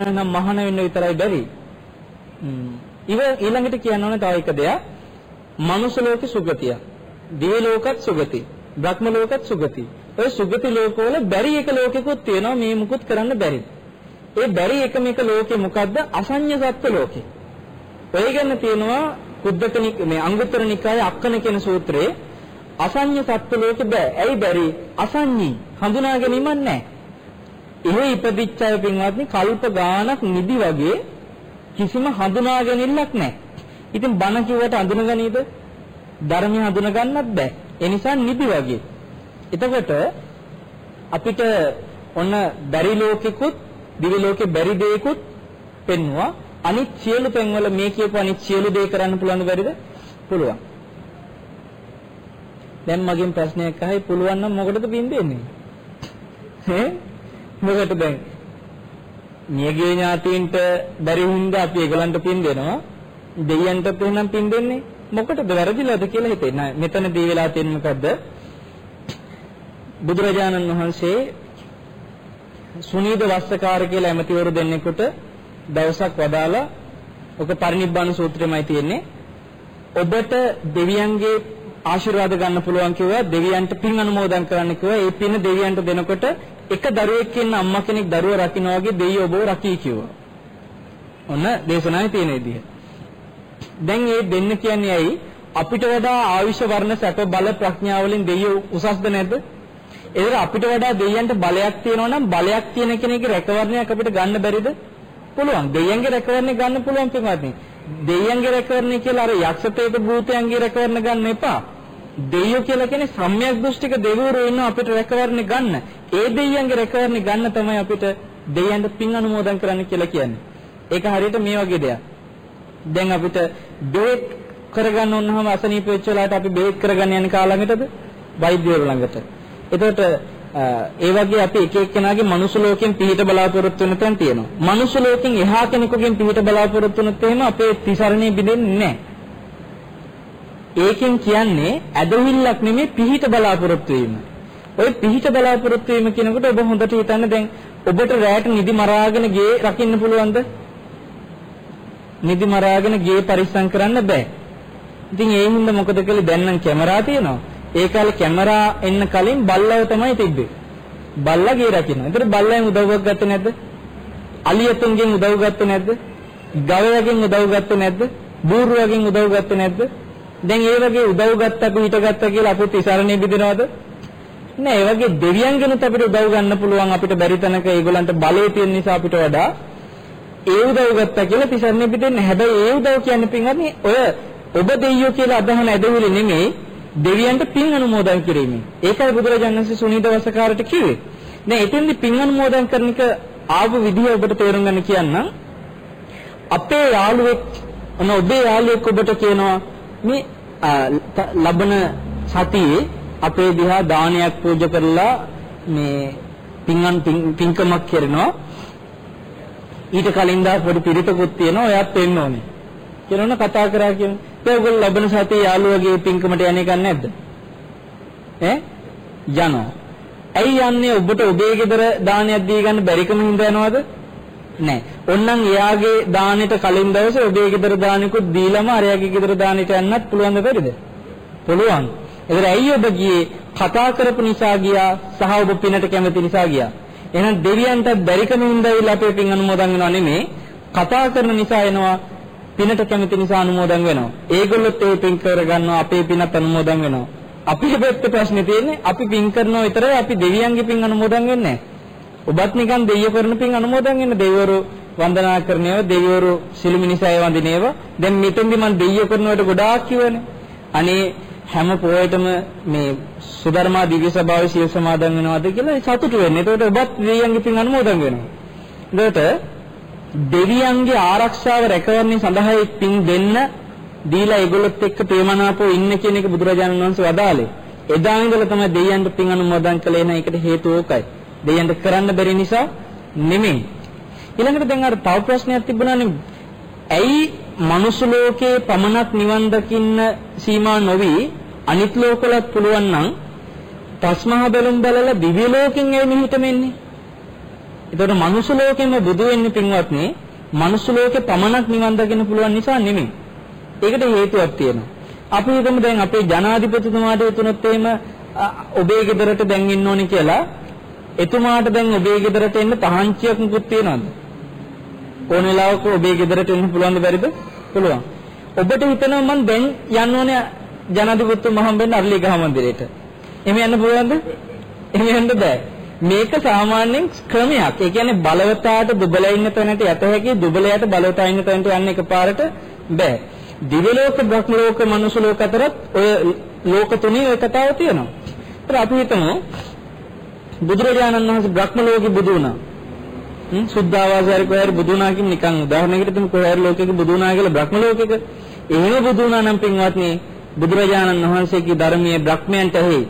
නම් මහාන වෙන්න විතරයි බැරි. ඉව ඊළඟට කියන්න ඕනේ තව එක දෙයක්. මනුෂ්‍ය ලෝකේ සුගතිය. දිව්‍ය ලෝකත් සුගති. බ්‍රහ්ම ලෝකත් සුගති. ඔය සුගති ලෝකවල බැරි එක ලෝකෙකුත් තියෙනවා මේ මුකුත් කරන්න බැරි. ඒ බැරි එක ලෝකේ මොකද්ද? අසඤ්ඤ සත්ත්ව ලෝකේ. ඔය ගැන තියෙනවා කුද්දක මේ අංගුත්තර නිකායේ අක්කන කියන සූත්‍රයේ අසඤ්ඤ සත්ත්ව ලෝකෙ බෑ. ඇයි බැරි? අසඤ්ඤී. හඳුනා ගැනීමක් නැහැ. එහෙ ඉපදිච්ච අය පින්වත්නි කල්ප ගානක් නිදි වගේ කිසිම හඳුනා ගැනීමක් නැහැ. ඉතින් බණ කිව්වට අඳුනගනීද? ධර්මය හඳුන ගන්නත් බෑ. ඒ නිසා නිදි වගේ. එතකොට අපිට ඔන්න බැරි ලෝකෙකුත් දිවි ලෝකේ බැරි දෙයකුත් පෙන්වුවා. අනිත් සියලු පෙන්වල මේ කියපු අනිත් සියලු දේ කරන්න පුළුවන් බැරිද? පුළුවන්. දැන් මගෙන් ප්‍රශ්නයක් අහයි පුළුවන් නම් මොකටද පින් දෙන්නේ? ඈ මොකටද දැන්? මියගේ ඥාතීන්ට බැරි වුණා අපි ඒගලන්ට පින් දෙනවා. දෙයියන්ටත් එහෙනම් පින් දෙන්නේ. මොකටද වැරදිලාද කියලා හිතෙන්නේ. මෙතනදී වෙලා තියෙන්නේ මොකද්ද? බුදුරජාණන් වහන්සේ සුනීද වස්සකාර කියලා ඇමතිවරු දෙන්නෙකුට දවසක් වදාලා ඔක පරිනිබ්බාන සූත්‍රෙමයි තියෙන්නේ. ඔබට දෙවියන්ගේ ආශිර්වාද ගන්න පුළුවන් කිව්වා දෙවියන්ට පින් අනුමෝදන් කරන්න කිව්වා. ඒ පින් දෙවියන්ට දෙනකොට එක දරුවෙක් ඉන්න අම්මා කෙනෙක් දරුවා රකින්නවා වගේ දෙවියෝ ඔබව රකී කිව්වා. ඔන්න දේශනාවේ තියෙන විදිහ. දැන් මේ දෙන්න කියන්නේ ඇයි? අපිට වඩා ආයුෂ වර්ණ සැප බල ප්‍රඥාව වලින් දෙවියෝ උසස්ද නැද්ද? ඒතර අපිට වඩා දෙවියන්ට බලයක් තියෙනවා නම් බලයක් තියෙන කෙනෙක්ගේ රැකවරණයක් අපිට ගන්න බැරිද? පුළුවන්. දෙවියන්ගේ රැකවරණය ගන්න පුළුවන් පින්වත්නි. දෙවියන්ගේ රැකවරණය කියලා අර යක්ෂපේත භූතයන්ගේ රැකවරණ ගන්න එපා. දෙවියෝ කියලා කියන්නේ සම්‍යක් දෘෂ්ටික දෙවිවරු ඉන්න අපිට රැකවරණය ගන්න. ඒ දෙවියන්ගේ රැකවරණය ගන්න තමයි අපිට දෙවියන්ට පින් අනුමෝදන් කරන්න කියලා කියන්නේ. ඒක හරියට මේ වගේ දෙයක්. දැන් අපිට බේත් කරගන්න ඕනම අසනීප වෙච්ච වෙලාවට අපි බේත් කරගන්න යන කාලඟටද? වෛද්‍යවරු ළඟට. එතකොට ඒ වගේ අපි එක එක්කෙනාගේ මනුස්ස ලෝකෙන් පිහිට බලාපොරොත්තු වෙන තැන් තියෙනවා. මනුස්ස ලෝකෙන් එහා කෙනෙකුගෙන් පිහිට බලාපොරොත්තු වුණොත් එහෙම අපේ තිසරණේ බිඳෙන්නේ නැහැ. ඒකෙන් කියන්නේ ඇදහිල්ලක් නෙමෙයි පිහිට බලාපොරොත්තු වීම. ওই පිහිට බලාපොරොත්තු වීම කියනකොට ඔබ හොඳට හිතන්න දැන් ඔබට රැයට නිදි මරාගෙන ගේ රකින්න පුළුවන්ද? නිදි මරාගෙන ගේ පරිස්සම් කරන්න බෑ. ඉතින් ඒ හින්දා මොකද කළේ දැන් නම් කැමරා තියෙනවා. ඒ කාලේ කැමරා එන්න කලින් බල්ලව තමයි තිබ්බේ. බල්ලා ගේ රකින්න. ඒතර බල්ලෙන් උදව්වක් ගත්තේ නැද්ද? අලියතුන්ගෙන් උදව් ගත්තේ නැද්ද? ගවයාගෙන් උදව් ගත්තේ නැද්ද? බූරුවගෙන් උදව් ගත්තේ නැද්ද? දැන් ඒ වගේ උදව් ගත්තා පිට ගත්තා කියලා අපිට ඉසරණේ බෙදෙනවද? නෑ ඒ වගේ දෙවියන්ගෙනුත් අපිට උදව් ගන්න පුළුවන් අපිට බැරි තැනක ඒගොල්ලන්ට බලය තියෙන නිසා අපිට වඩා ඒ උදව් ගත්තා කියලා තිසරණේ බෙදෙන්නේ. හැබැයි ඒ උදව් කියන්නේ පින්වත්නි ඔය ඔබ දෙයියෝ කියලා අදහන ඇදහිලි නෙමෙයි දෙවියන්ට පින් අනුමෝදන් කිරීමෙන්. ඒකයි බුදුරජාණන් වහන්සේ සුනීත වසකාරට කිව්වේ. දැන් එතෙන්දි පින් අනුමෝදන් කරන එක ආව විදිහ ඔබට තේරුම් ගන්න කියන්නම්. අපේ යාළුවෙක් ඔන්න ඔබේ යාළුවෙක් ඔබට කියනවා මේ ලබන සතියේ අපේ දිහා දානයක් පූජා කරලා මේ පින්වන් පින්කමක් කරනවා. ඊට කලින් දා පොඩි පිරිතකුත් තියෙනවා ඔයත් එන්න ඕනේ. කියනවනේ කතා කරා කියන්නේ. ඒ ඔයගොල්ලෝ ලබන සතියේ යාළුවගේ පින්කමට යන්නේ කන්නේ නැද්ද? ඈ? යනවා. ඇයි යන්නේ? ඔබට ඔබේ ගෙදර දානයක් දී ගන්න බැරිකම හින්දා යනවද? නෑ. ඔන්නම් එයාගේ දානෙට කලින් දවසේ ඔබේ ගෙදර දානෙකුත් දීලම අරයාගේ ගෙදර දානෙට යන්නත් පුළුවන් දෙයිද? පුළුවන්. ඒතර ඇයි ඔබ ගියේ? කතා කරපු නිසා ගියා සහ ඔබ පිනට කැමති නිසා ගියා. එහෙනම් දෙවියන්ට බැරිකම හින්දාවිලා අපේ පින් අනුමෝදන් වෙනවා නෙමෙයි. කතා කරන නිසා එනවා පිනට කැමති නිසා අනුමෝදන් වෙනවා. ඒගොල්ලොත් ඒ පින් කරගන්නවා අපේ පිනත් අනුමෝදන් වෙනවා. අපිට පැත්තේ ප්‍රශ්නේ තියෙන්නේ අපි පින් කරනවා විතරයි අපි දෙවියන්ගේ පින් අනුමෝදන් වෙන්නේ නැහැ. ඔබත් නිකන් දෙයියෝ කරන පින් අනුමෝදන් වෙන දෙවිවරු වන්දනා කරනේව දෙවිවරු සිළුමිනිසය වඳිනේව දැන් මෙතෙන්දි මම දෙයියෝ කරනවට ගොඩාක් කියවනේ අනේ හැම පොයටම මේ සුධර්මා දිව්‍ය සභාවේ සිය සමාදන් වෙනවද කියලා සතුටු වෙන්නේ. එතකොට ඔබත් දෙවියන්ගේ පින් අනුමෝදන් වෙනවා. එතකොට දෙවියන්ගේ ආරක්ෂාව රැකවරණය සඳහා පින් දෙන්න දීලා ඒගොල්ලොත් එක්ක ප්‍රේමනාපෝ ඉන්න කියන එක බුදුරජාණන් වහන්සේ වදාළේ. එදා ඉඳලා තමයි දෙවියන්ට පින් අනුමෝදන් කළේ නැ ඒකට හේතුව ඕකයි. දෙයයන්ට කරන්න බැරි නිසා නෙමෙයි. ඊළඟට දැන් අර තව ප්‍රශ්නයක් තිබුණානේ. ඇයි මනුස්ස ලෝකේ පමණක් නිවන් දකින්න සීමා නොවි අනිත් ලෝකවලත් පුළුවන් නම් තස්මහ බැලුම් බලලා දිව්‍ය ලෝකෙන් එයි මෙහෙට මෙන්නේ. ඒතකොට මනුෂ්‍ය ලෝකෙම බුදු වෙන්නේ පින්වත්නි මනුෂ්‍ය ලෝකේ පමණක් නිවන් දකින්න පුළුවන් නිසා නෙමෙයි. ඒකට හේතුවක් තියෙනවා. අපි හිතමු දැන් අපේ ජනාධිපතිතුමාට හිතුනොත් එහෙම ඔබේ ගෙදරට දැන් ඉන්න ඕනේ කියලා එතුමාට දැන් ඔබේ ගෙදරට එන්න පහංචියක් මුකුත් තියනවද? ඕන වෙලාවක ඔබේ ගෙදරට එන්න පුළුවන්ද බැරිද? පුළුවන්. ඔබට හිතනවා මම දැන් යන්න ඕනේ ජනාධිපතිතුමා හම්බෙන්න අරලිගහ මන්දිරයට. එහෙම යන්න පුළුවන්ද? එහෙම යන්න බෑ. මේක සාමාන්‍යයෙන් ක්‍රමයක්. ඒ කියන්නේ බලවතාට දුබල ඉන්න තැනට යත හැකි දුබලයට බලවතා ඉන්න තැනට යන්න එකපාරට බෑ. දිව්‍ය ලෝක, බ්‍රහ්ම ලෝක, මනුෂ්‍ය ලෝක අතරත් ඔය ලෝක තුනේ ඔය කතාව තියෙනවා. ඒත් අපි හිතමු බුදුරජාණන් වහන්සේ බ්‍රහ්ම ලෝකෙ බුදු වුණා. හ්ම් සුද්ධාවාසාරි කොහේරි බුදු වුණා කියන නිකන් උදාහරණයකට තුමු කොහේරි ලෝකෙක බුදු වුණා කියලා බ්‍රහ්ම ලෝකෙක එහෙම බුදු වුණා නම් පින්වත්නි බුදුරජාණන් වහන්සේගේ ධර්මයේ බ්‍රහ්මයන්ට හේ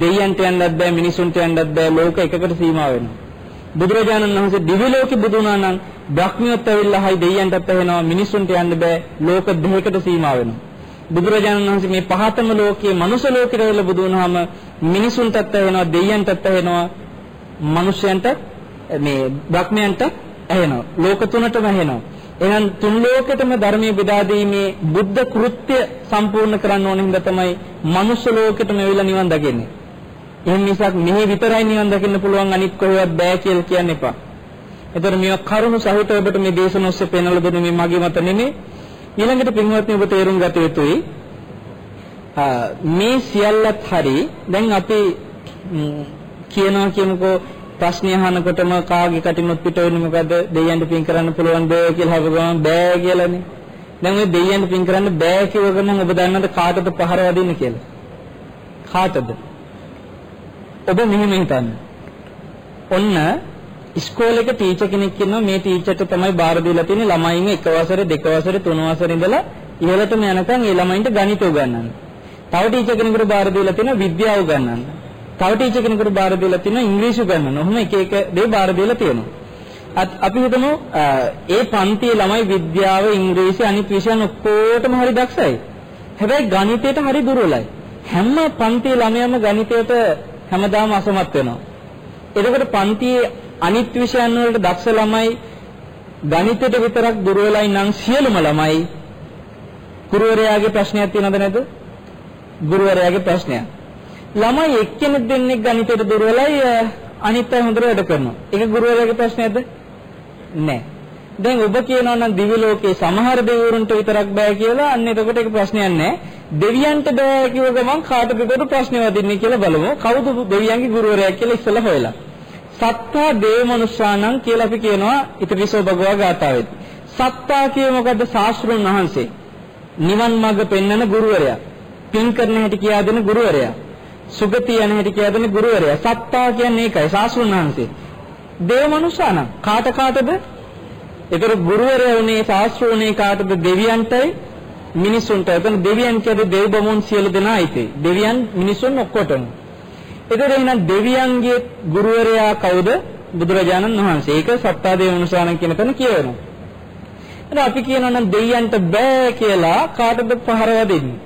දෙයයන්ට යන්නත් බෑ මිනිසුන්ට යන්නත් බෑ ලෝක එකකට සීමා වෙනවා. බුදුරජාණන් වහන්සේ දිව්‍ය ලෝකෙ බුදු වුණා නම් බ්‍රහ්මියොත් ඇවිල්ලා හයි දෙයයන්ටත් ඇහෙනවා මිනිසුන්ට යන්න බෑ ලෝක දෙකකට සීමා වෙනවා. බුදුරජාණන් වහන්සේ මේ පහතම ලෝකයේ මනුෂ්‍ය ලෝකෙට ඇවිල්ලා බුදු වුණාම මිනිසුන්ටත් ඇහෙනවා දෙයයන්ටත් ඇහෙනවා මිනිසයන්ට මේ බ්‍රහ්මයන්ට ඇහෙනවා ලෝක තුනටම ඇහෙනවා එහෙනම් තුන් ලෝකෙටම ධර්මයේ බෙදා දීමේ බුද්ධ කෘත්‍ය සම්පූර්ණ කරන්න ඕන හින්දා තමයි මනුෂ්‍ය ලෝකෙටම ඇවිල්ලා නිවන් දකින්නේ. එහෙම මිසක් මෙහි විතරයි නිවන් දකින්න පුළුවන් අනිත් කොහෙවත් බෑ කියලා කියන්න එපා. එතකොට මේවා කරුණු සහිත ඔබට මේ දේශන ඔස්සේ පෙන්වලා දුන්නේ මේ මගේ මත නෙමෙයි. ඊළඟට පින්වත්නි ඔබ තේරුම් ගත යුතුයි මේ සියල්ලත් හරි දැන් අපි කියනවා කියමුකෝ ප්‍රශ්න අහනකොටම කාගේ කටිමුත් පිට වෙන්නේ මොකද දෙයයන්ට පින් කරන්න පුළුවන්ද කියලා හව ගමන් බෑ කියලානේ. දැන් ඔය දෙයයන්ට පින් කරන්න බෑ කියව ගමන් ඔබ දන්නවද කාටද පහර වදින්නේ කියලා? කාටද? ඔබ මෙහෙම හිතන්න. ඔන්න ඉස්කෝලේක ටීචර් කෙනෙක් ඉන්නවා මේ ටීචර්ට තමයි බාර දීලා තියෙන්නේ ළමයින්ගේ එක වසරේ දෙක වසරේ තුන වසරේ ඉඳලා ඉහළටම යනකම් ඒ ළමයින්ට ගණිත උගන්වන්න. තව ටීචර් කෙනෙකුට බාර දීලා තියෙනවා විද්‍යාව උගන්වන්න. තව ටීචර් කෙනෙකුට බාර දීලා තියෙනවා ඉංග්‍රීසි උගන්වන්න. ඔහොම එක එක දේ බාර දීලා තියෙනවා. අපි හිතමු ඒ පන්තියේ ළමයි විද්‍යාව ඉංග්‍රීසි අනිත් විෂයන් ඔක්කොටම හරි දක්ෂයි. හැබැයි ගණිතයට හරි දුර්වලයි. හැම පන්තියේ ළමයාම ගණිතයට හැමදාම අසමත් වෙනවා. එතකොට පන්තියේ අනිත් විෂයන් වලට දක්ෂ ළමයි ගණිතයට විතරක් දුර්වලයි නම් සියලුම ළමයි ගුරුවරයාගේ ප්‍රශ්නයක් තියෙනවද නැද්ද? ගුරුවරයාගේ ප්‍රශ්නයක්. ළමයි එක්කෙනෙක් දෙන්නෙක් ගණිතයට දුර්වලයි අනිත් අය හොඳට වැඩ කරනවා. ඒක ගුරුවරයාගේ ප්‍රශ්නයක්ද? නෑ. දැන් ඔබ කියනවා නම් දිව්‍ය ලෝකේ සමහර දෙවිවරුන්ට විතරක් බෑ කියලා අන්න එතකොට ඒක ප්‍රශ්නයක් නෑ. දෙවියන්ට බෑ කිව්ව ගමන් කාටද ඒකට ප්‍රශ්නේ වදින්නේ කියලා බලමු. කවුද දෙවියන්ගේ ගුරුවරයා කියලා ඉස්සෙල්ලා හොයලා. සත්තා දේව මනුෂ්‍යානං කියලා අපි කියනවා ඉතිවිසෝ භගවා ගාථාවෙත්. සත්තා කියේ මොකද්ද? ශාස්ත්‍රුන් වහන්සේ. නිවන් මඟ පෙන්වන ගුරුවරයා. පින් කරන හැටි කියා දෙන ගුරුවරයා. සුගතිය යන හැටි කියා දෙන ගුරුවරයා. සත්තා කියන්නේ ඒකයි ශාස්ත්‍රුන් වහන්සේ. දේව මනුෂ්‍යානං කාට කාටද? ඒතර ගුරුවරයා උනේ ශාස්ත්‍රුනේ කාටද? දෙවියන්ටයි මිනිසුන්ට. එතන දෙවියන් කියන්නේ දෙව් බමුණු සියලු දෙනායිති. දෙවියන් මිනිසුන් ඔක්කොටම. එතකොට එහෙනම් දෙවියන්ගේ ගුරුවරයා කවුද? බුදුරජාණන් වහන්සේ. ඒක සත්තාදේව මනුසාරණ කියන තැන කියවෙනවා. එතන අපි කියනවා නම් දෙවියන්ට බෑ කියලා කාටද පහර වදින්නේ?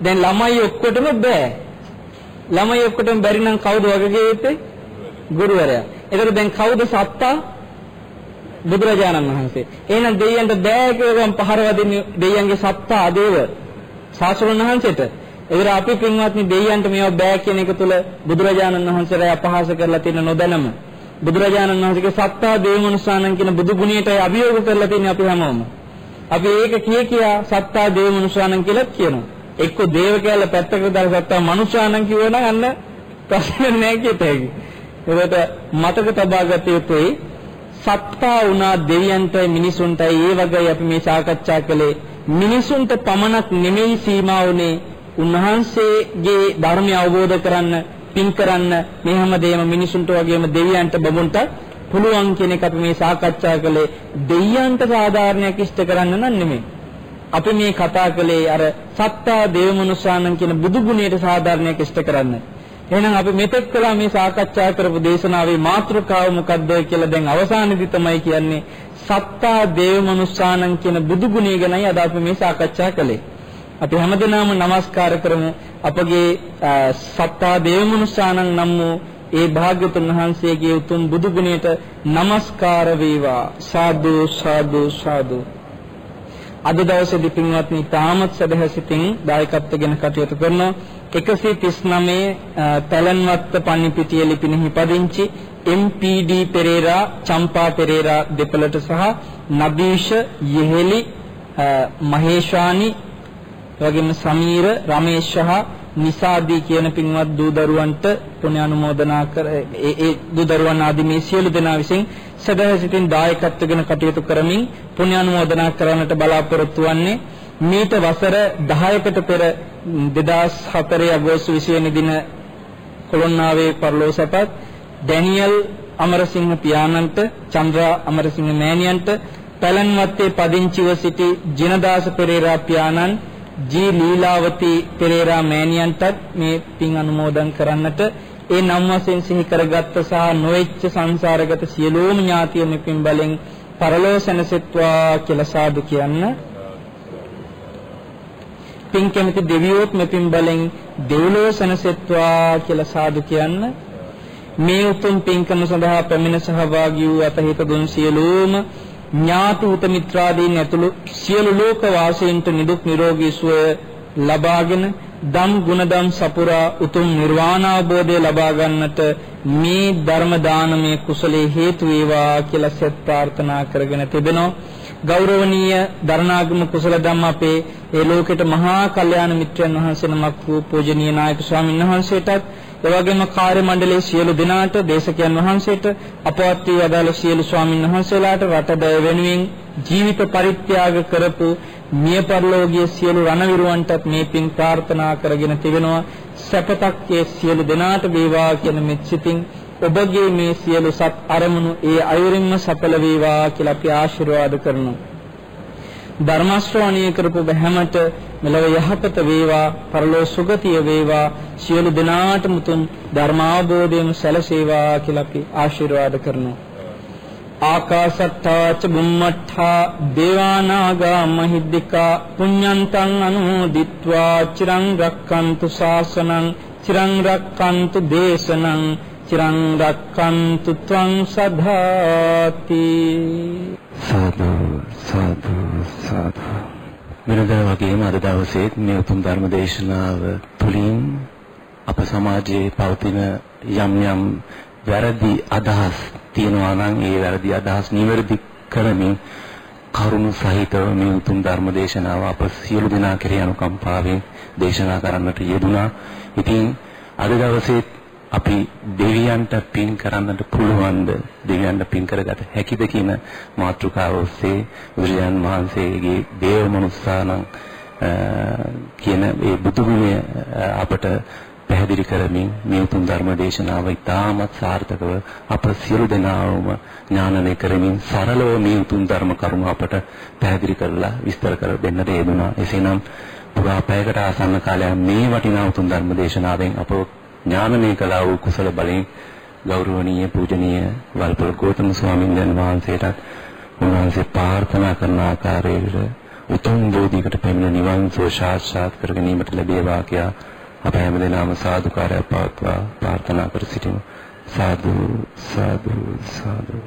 දැන් ළමයි ඔක්කොටම බෑ. ළමයි ඔක්කොටම බැරි නම් කවුද වගගේ යුත්තේ? ගුරුවරයා. එතකොට දැන් කවුද සත්තා? බුදුරජාණන් වහන්සේ. එහෙනම් දෙවියන්ට බෑ කියලා පහර වදින්නේ දෙවියන්ගේ සත්තා ආදේව. සාසුරුන් වහන්සේට. ඒතර අපි පින්වත්නි දෙයියන්ට මේවා බෑ කියන එක තුල බුදුරජාණන් වහන්සේලා අපහාස කරලා තියෙන නොදැනම බුදුරජාණන් වහන්සේගේ සත්තා දේවමනුසානන් කියන බුදු ගුණයට අභියෝග කරලා තියෙන අපි හැමෝම. අපි ඒක කිය කියා සත්තා දේවමනුසානන් කියලා කියනවා. එක්ක දේව කියලා පැත්තකට දාලා සත්තා මනුසානන් කියවනම් අන්න ප්‍රශ්න නැහැ කියතේ. ඒකට මතක තබා ගත යුතුයි සත්තා වුණා දෙවියන්ටයි මිනිසුන්ටයි ඒ වගේ අපි මේ සාකච්ඡා කළේ මිනිසුන්ට පමණක් නෙමෙයි සීමා වුනේ උන්වහන්සේගේ ධර්මය අවබෝධ කරන්න පින් කරන්න මේ හැමදේම මිනිසුන්ට වගේම දෙවියන්ට බබුන්ට පුළුවන් කියන එක අපි මේ සාකච්ඡා කළේ දෙවියන්ට සාධාරණයක් ඉෂ්ට කරන්න නම් නෙමෙයි. අපි මේ කතා කළේ අර සත්තා දේව මනුෂ්‍යානන් කියන බුදු ගුණයට සාධාරණයක් ඉෂ්ට කරන්න. එහෙනම් අපි මෙතෙක් කළා මේ සාකච්ඡා කරපු දේශනාවේ මාතෘකාව මොකද්ද කියලා දැන් අවසානයේදී තමයි කියන්නේ සත්තා දේව මනුෂ්‍යානන් කියන බුදු ගුණය ගැනයි අද අපි මේ සාකච්ඡා කළේ. අපි හැමදෙනාම নমස්කාර කරමු. අපගේ සත්තා දේවමනුෂාණන් නම් වූ ඒ භාග්‍යතුන් වහන්සේගේ උතුම් බුදු ගුණයට নমස්කාර වේවා. සාදු සාදු සාදු. අද දවසේදී පින්වත්නි තාමත් සදහසිතින් දායකත්වගෙන කටයුතු කරන 139 පැලන්වත්ත පන්නිපිටිය ලිපිනෙහි පදිංචි MPD පෙරේරා චම්පා පෙරේරා දෙපළට සහ නදීෂ යෙහෙලි මහේෂානි එවැගේම සමීර රමේෂ් සහ නිසාදී කියන පින්වත් දූ දරුවන්ට පුණ්‍ය අනුමෝදනා කර ඒ ඒ දූ දරුවන් ආදී මේ සියලු දෙනා විසින් සදහසිතින් දායකත්වගෙන කටයුතු කරමින් පුණ්‍ය අනුමෝදනා කරන්නට බලාපොරොත්තු වන්නේ මීට වසර 10කට පෙර 2004 අගෝස්තු 20 වෙනි දින කොළොන්නාවේ පරලෝසපත් ඩැනියල් අමරසිංහ පියාණන්ට චන්ද්‍රා අමරසිංහ මෑණියන්ට පැලන්වත්තේ පදිංචිව සිටි ජිනදාස පෙරේරා පියාණන් ජී ලීලාවතී පෙරේරා මෑණියන්ටත් මේ පින් අනුමෝදන් කරන්නට ඒ නම් වශයෙන් සිහි කරගත්ත සහ නොඑච්ච සංසාරගත සියලුම ඥාතිය මේ පින් බලෙන් පරලෝසනසෙත්වා කියලා සාදු කියන්න. පින් කැමති දෙවියොත් මේ පින් බලෙන් දෙව්ලොව සනසෙත්වා කියලා සාදු කියන්න. මේ උතුම් පින්කම සඳහා පැමිණ සහභාගී වූ අතහිත දුන් සියලුම ඥාති උත මිත්‍රාදීන් ඇතුළු සියලු ලෝක වාසීන්ට නිදුක් නිරෝගී සුවය ලබාගෙන දම් ගුණදම් සපුරා උතුම් නිර්වාණ අවබෝධය ලබා ගන්නට මේ ධර්ම දානමය කුසලයේ හේතු වේවා කියලා සෙත් ප්‍රාර්ථනා කරගෙන තිබෙනවා. ගෞරවනීය දරණාගම කුසල ධම්ම අපේ ඒ ලෝකෙට මහා කල්යාණ මිත්‍රයන් වහන්සේ නමක් වූ පූජනීය නායක ස්වාමීන් වහන්සේටත් එවැගේම කාර්ය මණ්ඩලයේ සියලු දෙනාට දේශකයන් වහන්සේට අපවත් වී අදාළ සියලු ස්වාමීන් වහන්සේලාට රටදය වෙනුවෙන් ජීවිත පරිත්‍යාග කරපු මිය පරලෝකීය සියලු රණවිරුවන්ටත් මේ පින් ප්‍රාර්ථනා කරගෙන තිබෙනවා. සැපතක් ඒ සියලු දෙනාට වේවා කියන මෙත් සිතින් ඔබගේ මේ සියලු සත් අරමුණු ඒ අයුරින්ම සඵල වේවා කියලා අපි ආශිර්වාද කරනවා. ධර්ම ශ්‍රවණය කරපු බැහැමට මෙලව යහපත වේවා, පරලෝ සුගතිය වේවා, සියලු දෙනාටම තුන් ධර්මාභෝධයෙන් සැලසේවා කියලා අපි ආශිර්වාද කරනවා. ආකාශත්තා ච බුම්මත්තා දේවානාගා මහිද්దికා පුඤ්ඤන්තං අනුමෝදිත්වා චිරං රක්칸තු ශාසනං චිරං රක්칸තු දේශනං චිරං රක්칸තු ත්වං සදාති සාදු සාදු සාදු වෙනදා වගේම අද දවසේ මේ උතුම් ධර්ම දේශනාව තුළින් අප සමාජයේ පවතින යම් යම් වැරදි අදහස් තියෙනවා නම් ඒ වැරදි අදහස් නිවැරදි කරමින් කරුණු සහිතව මේ උතුම් ධර්ම දේශනාව අප සියලු දෙනා කෙරෙහි අනුකම්පාවෙන් දේශනා කරන්නට යෙදුනා. ඉතින් අද දවසේ අපි දෙවියන්ට පින් කරන්නට පුළුවන්ද දෙවියන්ට පින් කරගත හැකිද කියන මාතෘකාව ඔස්සේ බුදුරජාන් වහන්සේගේ දේව මනුස්සානම් කියන ඒ බුදු ගුණය අපට පැහැදිලි කරමින් මේ උතුම් ධර්ම දේශනාව ඉතාමත් සාර්ථකව අප සියලු දෙනාවම ඥානනය කරමින් සරලව මේ උතුම් ධර්ම කරුණු අපට පැහැදිලි කරලා විස්තර කර දෙන්නට යෙදුනා. එසේනම් පුරා පැයකට ආසන්න කාලයක් මේ වටිනා උතුම් ධර්ම දේශනාවෙන් අප ඥානමය කළා වූ කුසල බලෙන් ගෞරවනීය පූජනීය වල්පොල ගෞතම ස්වාමීන් වහන්සේටත් උන්වහන්සේ ප්‍රාර්ථනා කරන ආකාරයට උතුම් බෝධියකට පැමිණ නිවන් සුව සාක්ෂාත් කර ගැනීමට ලැබේවා කියා අප හැමදෙනාම සාදුකාරය පවත්වා ප්‍රාර්ථනා කර සිටිමු. සාදු සාදු සාදු.